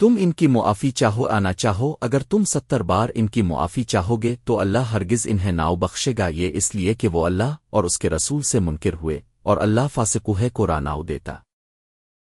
تم ان کی معافی چاہو آنا چاہو، اگر تم ستر بار ان کی معافی چاہو گے تو اللہ ہرگز انہیں ناؤ بخشے گا، یہ اس لیے کہ وہ اللہ اور اس کے رسول سے منکر ہوئے اور اللہ فاسکوہے کو راناؤ دیتا۔